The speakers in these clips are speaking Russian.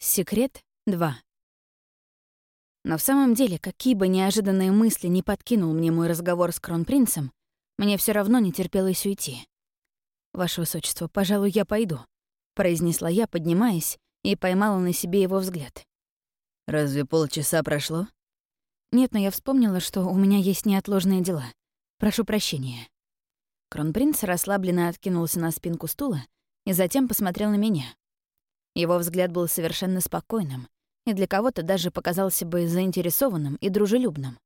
Секрет 2. Но в самом деле, какие бы неожиданные мысли не подкинул мне мой разговор с кронпринцем, мне все равно не терпелось уйти. «Ваше Высочество, пожалуй, я пойду», — произнесла я, поднимаясь, и поймала на себе его взгляд. «Разве полчаса прошло?» «Нет, но я вспомнила, что у меня есть неотложные дела. Прошу прощения». Кронпринц расслабленно откинулся на спинку стула и затем посмотрел на меня. Его взгляд был совершенно спокойным и для кого-то даже показался бы заинтересованным и дружелюбным.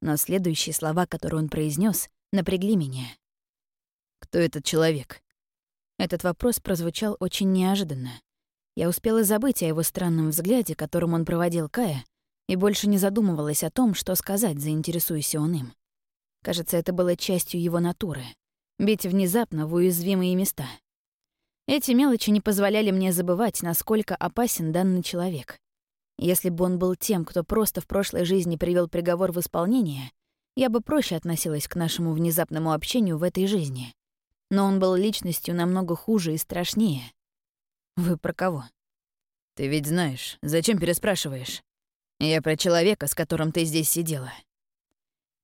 Но следующие слова, которые он произнес, напрягли меня. «Кто этот человек?» Этот вопрос прозвучал очень неожиданно. Я успела забыть о его странном взгляде, которым он проводил Кая, и больше не задумывалась о том, что сказать, заинтересуйся он им. Кажется, это было частью его натуры — бить внезапно в уязвимые места. Эти мелочи не позволяли мне забывать, насколько опасен данный человек. Если бы он был тем, кто просто в прошлой жизни привел приговор в исполнение, я бы проще относилась к нашему внезапному общению в этой жизни. Но он был личностью намного хуже и страшнее. Вы про кого? Ты ведь знаешь, зачем переспрашиваешь? Я про человека, с которым ты здесь сидела.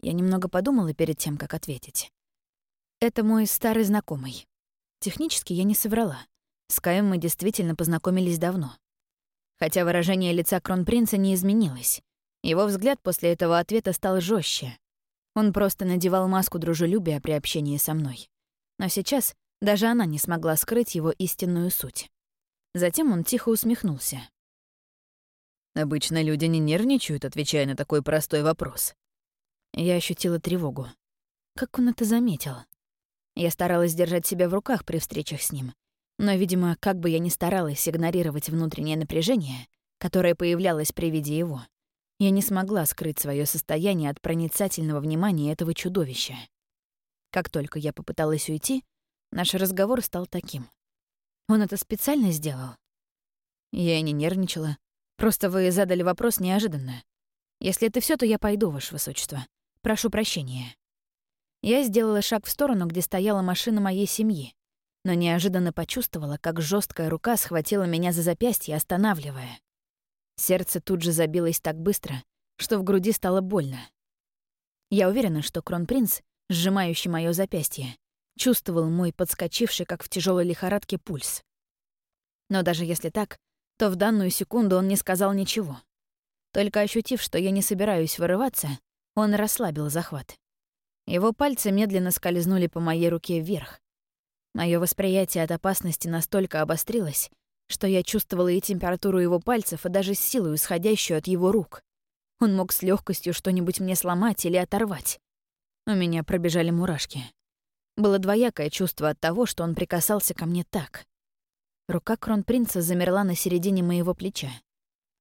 Я немного подумала перед тем, как ответить. Это мой старый знакомый. Технически я не соврала. С Каем мы действительно познакомились давно. Хотя выражение лица кронпринца не изменилось. Его взгляд после этого ответа стал жестче. Он просто надевал маску дружелюбия при общении со мной. Но сейчас даже она не смогла скрыть его истинную суть. Затем он тихо усмехнулся. Обычно люди не нервничают, отвечая на такой простой вопрос. Я ощутила тревогу. Как он это заметил? Я старалась держать себя в руках при встречах с ним. Но, видимо, как бы я ни старалась игнорировать внутреннее напряжение, которое появлялось при виде его, я не смогла скрыть свое состояние от проницательного внимания этого чудовища. Как только я попыталась уйти, наш разговор стал таким. Он это специально сделал? Я не нервничала. Просто вы задали вопрос неожиданно. Если это все, то я пойду, Ваше Высочество. Прошу прощения. Я сделала шаг в сторону, где стояла машина моей семьи, но неожиданно почувствовала, как жесткая рука схватила меня за запястье, останавливая. Сердце тут же забилось так быстро, что в груди стало больно. Я уверена, что кронпринц, сжимающий моё запястье, чувствовал мой подскочивший, как в тяжелой лихорадке, пульс. Но даже если так, то в данную секунду он не сказал ничего. Только ощутив, что я не собираюсь вырываться, он расслабил захват. Его пальцы медленно скользнули по моей руке вверх. Мое восприятие от опасности настолько обострилось, что я чувствовала и температуру его пальцев, и даже силу, исходящую от его рук. Он мог с легкостью что-нибудь мне сломать или оторвать. У меня пробежали мурашки. Было двоякое чувство от того, что он прикасался ко мне так. Рука кронпринца замерла на середине моего плеча.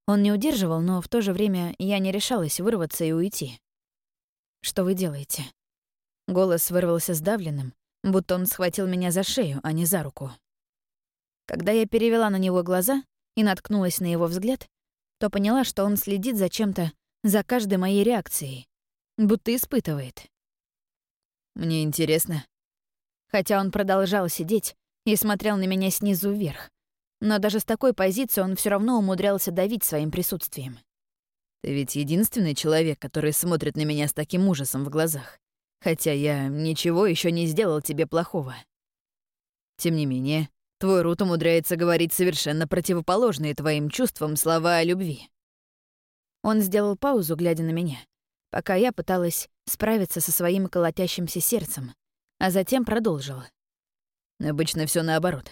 Он не удерживал, но в то же время я не решалась вырваться и уйти. «Что вы делаете?» Голос вырвался сдавленным, будто он схватил меня за шею, а не за руку. Когда я перевела на него глаза и наткнулась на его взгляд, то поняла, что он следит за чем-то, за каждой моей реакцией, будто испытывает. «Мне интересно, хотя он продолжал сидеть и смотрел на меня снизу вверх. Но даже с такой позиции он все равно умудрялся давить своим присутствием. «Ты ведь единственный человек, который смотрит на меня с таким ужасом в глазах, хотя я ничего еще не сделал тебе плохого. Тем не менее, твой рот умудряется говорить совершенно противоположные твоим чувствам слова о любви». Он сделал паузу, глядя на меня, пока я пыталась справиться со своим колотящимся сердцем, а затем продолжила. Обычно все наоборот.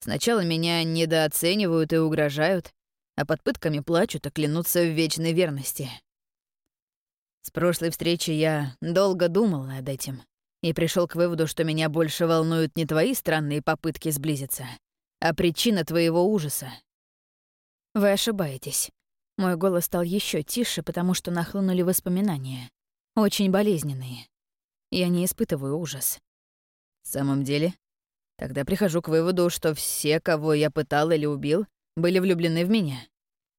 Сначала меня недооценивают и угрожают, а под пытками плачут и клянутся в вечной верности. С прошлой встречи я долго думал над этим и пришел к выводу, что меня больше волнуют не твои странные попытки сблизиться, а причина твоего ужаса. Вы ошибаетесь. Мой голос стал еще тише, потому что нахлынули воспоминания. Очень болезненные. Я не испытываю ужас. В самом деле? Тогда прихожу к выводу, что все, кого я пытал или убил, были влюблены в меня.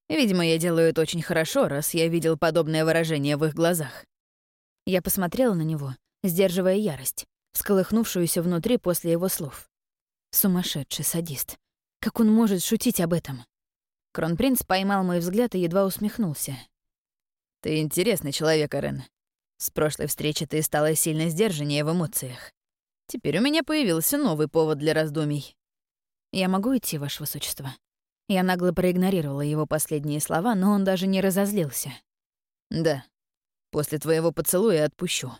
Видимо, я делаю это очень хорошо, раз я видел подобное выражение в их глазах. Я посмотрела на него, сдерживая ярость, всколыхнувшуюся внутри после его слов. Сумасшедший садист. Как он может шутить об этом? Кронпринц поймал мой взгляд и едва усмехнулся. «Ты интересный человек, Арен. С прошлой встречи ты стала сильно сдержаннее в эмоциях. Теперь у меня появился новый повод для раздумий. Я могу идти, Ваше Высочество?» Я нагло проигнорировала его последние слова, но он даже не разозлился. «Да. После твоего поцелуя отпущу».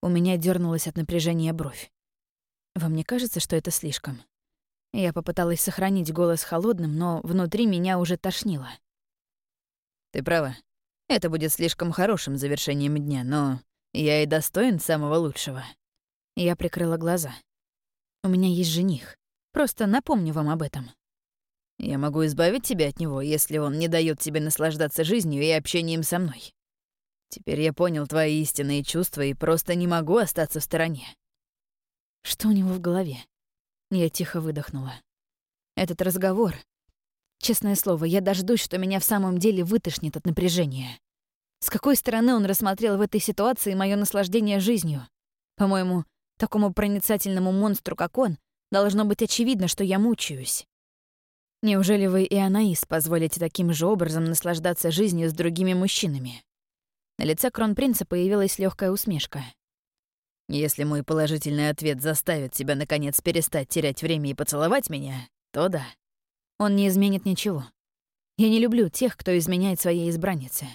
У меня дернулась от напряжения бровь. Вам не кажется, что это слишком? Я попыталась сохранить голос холодным, но внутри меня уже тошнило. Ты права. Это будет слишком хорошим завершением дня, но я и достоин самого лучшего. Я прикрыла глаза. У меня есть жених. Просто напомню вам об этом. Я могу избавить тебя от него, если он не дает тебе наслаждаться жизнью и общением со мной. Теперь я понял твои истинные чувства и просто не могу остаться в стороне. Что у него в голове? Я тихо выдохнула. Этот разговор... Честное слово, я дождусь, что меня в самом деле вытошнит от напряжения. С какой стороны он рассмотрел в этой ситуации мое наслаждение жизнью? По-моему, такому проницательному монстру, как он, должно быть очевидно, что я мучаюсь. Неужели вы и Анаис позволите таким же образом наслаждаться жизнью с другими мужчинами? На лице кронпринца появилась легкая усмешка. Если мой положительный ответ заставит тебя, наконец, перестать терять время и поцеловать меня, то да. Он не изменит ничего. Я не люблю тех, кто изменяет своей избраннице.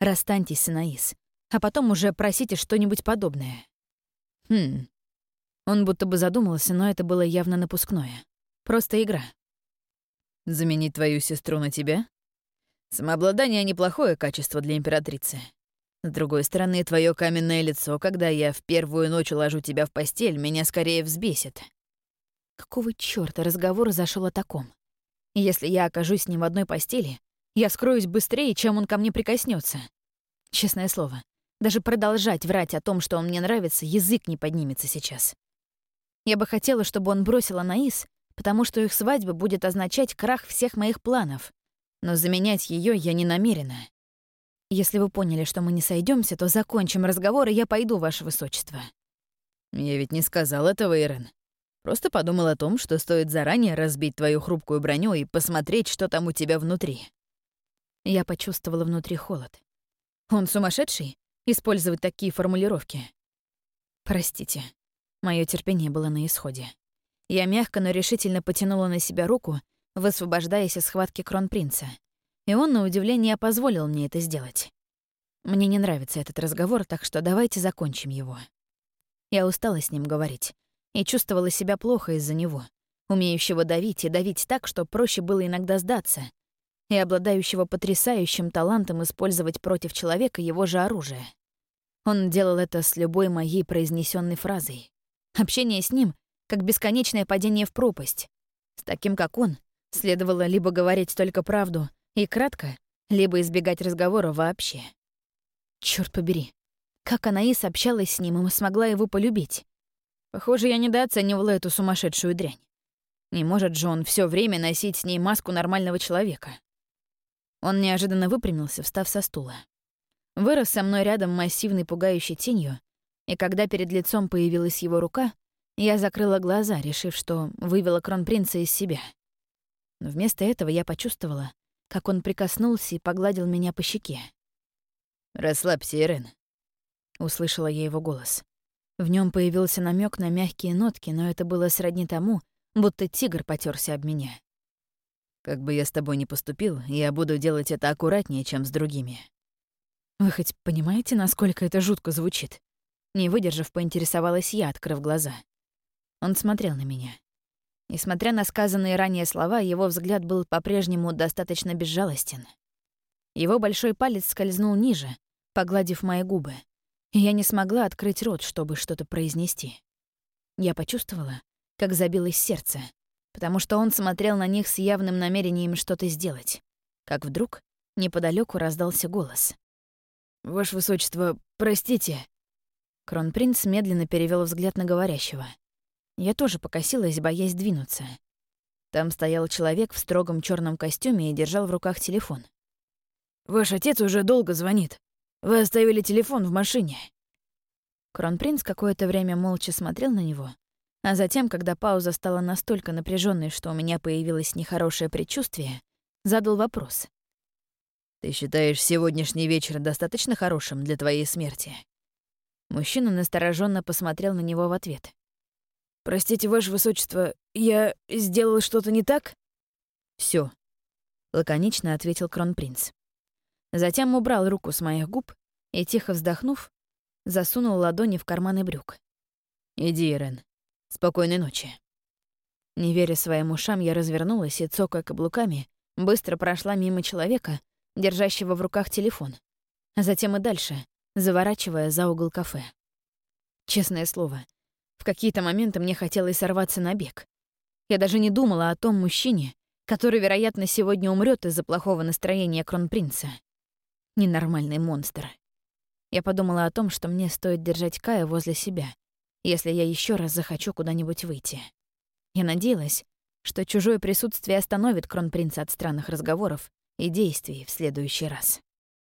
Расстаньтесь Анаис, а потом уже просите что-нибудь подобное. Хм. Он будто бы задумался, но это было явно напускное. Просто игра. Заменить твою сестру на тебя? Самообладание — неплохое качество для императрицы. С другой стороны, твое каменное лицо, когда я в первую ночь уложу тебя в постель, меня скорее взбесит. Какого чёрта разговор зашел о таком? Если я окажусь с ним в одной постели, я скроюсь быстрее, чем он ко мне прикоснется. Честное слово, даже продолжать врать о том, что он мне нравится, язык не поднимется сейчас. Я бы хотела, чтобы он бросил Анаис, потому что их свадьба будет означать крах всех моих планов. Но заменять ее я не намерена. Если вы поняли, что мы не сойдемся, то закончим разговор, и я пойду, Ваше Высочество». «Я ведь не сказал этого, Ирен. Просто подумал о том, что стоит заранее разбить твою хрупкую броню и посмотреть, что там у тебя внутри». Я почувствовала внутри холод. Он сумасшедший? Использовать такие формулировки? Простите. Мое терпение было на исходе. Я мягко, но решительно потянула на себя руку, высвобождаясь из схватки кронпринца и он, на удивление, позволил мне это сделать. Мне не нравится этот разговор, так что давайте закончим его. Я устала с ним говорить и чувствовала себя плохо из-за него, умеющего давить и давить так, что проще было иногда сдаться, и обладающего потрясающим талантом использовать против человека его же оружие. Он делал это с любой моей произнесенной фразой. Общение с ним — как бесконечное падение в пропасть. С таким, как он, следовало либо говорить только правду, и кратко, либо избегать разговора вообще. Черт побери, как Анаис общалась с ним и смогла его полюбить. Похоже, я недооценивала эту сумасшедшую дрянь. Не может же он все время носить с ней маску нормального человека. Он неожиданно выпрямился, встав со стула. Вырос со мной рядом массивной пугающей тенью, и когда перед лицом появилась его рука, я закрыла глаза, решив, что вывела кронпринца из себя. Но вместо этого я почувствовала, как он прикоснулся и погладил меня по щеке. «Расслабься, Ирен», — услышала я его голос. В нем появился намек на мягкие нотки, но это было сродни тому, будто тигр потерся об меня. «Как бы я с тобой ни поступил, я буду делать это аккуратнее, чем с другими». «Вы хоть понимаете, насколько это жутко звучит?» Не выдержав, поинтересовалась я, открыв глаза. Он смотрел на меня. Несмотря на сказанные ранее слова, его взгляд был по-прежнему достаточно безжалостен. Его большой палец скользнул ниже, погладив мои губы, и я не смогла открыть рот, чтобы что-то произнести. Я почувствовала, как забилось сердце, потому что он смотрел на них с явным намерением что-то сделать. Как вдруг неподалеку раздался голос. «Ваше Высочество, простите». Кронпринц медленно перевел взгляд на говорящего — я тоже покосилась, боясь двинуться. Там стоял человек в строгом черном костюме и держал в руках телефон. «Ваш отец уже долго звонит. Вы оставили телефон в машине». Кронпринц какое-то время молча смотрел на него, а затем, когда пауза стала настолько напряженной, что у меня появилось нехорошее предчувствие, задал вопрос. «Ты считаешь сегодняшний вечер достаточно хорошим для твоей смерти?» Мужчина настороженно посмотрел на него в ответ. «Простите, Ваше Высочество, я сделал что-то не так?» Все, лаконично ответил кронпринц. Затем убрал руку с моих губ и, тихо вздохнув, засунул ладони в карманы брюк. «Иди, Ирен. Спокойной ночи». Не веря своим ушам, я развернулась и, цокая каблуками, быстро прошла мимо человека, держащего в руках телефон, а затем и дальше, заворачивая за угол кафе. Честное слово, в какие-то моменты мне хотелось сорваться на бег. Я даже не думала о том мужчине, который, вероятно, сегодня умрет из-за плохого настроения кронпринца. Ненормальный монстр. Я подумала о том, что мне стоит держать Кая возле себя, если я еще раз захочу куда-нибудь выйти. Я надеялась, что чужое присутствие остановит кронпринца от странных разговоров и действий в следующий раз.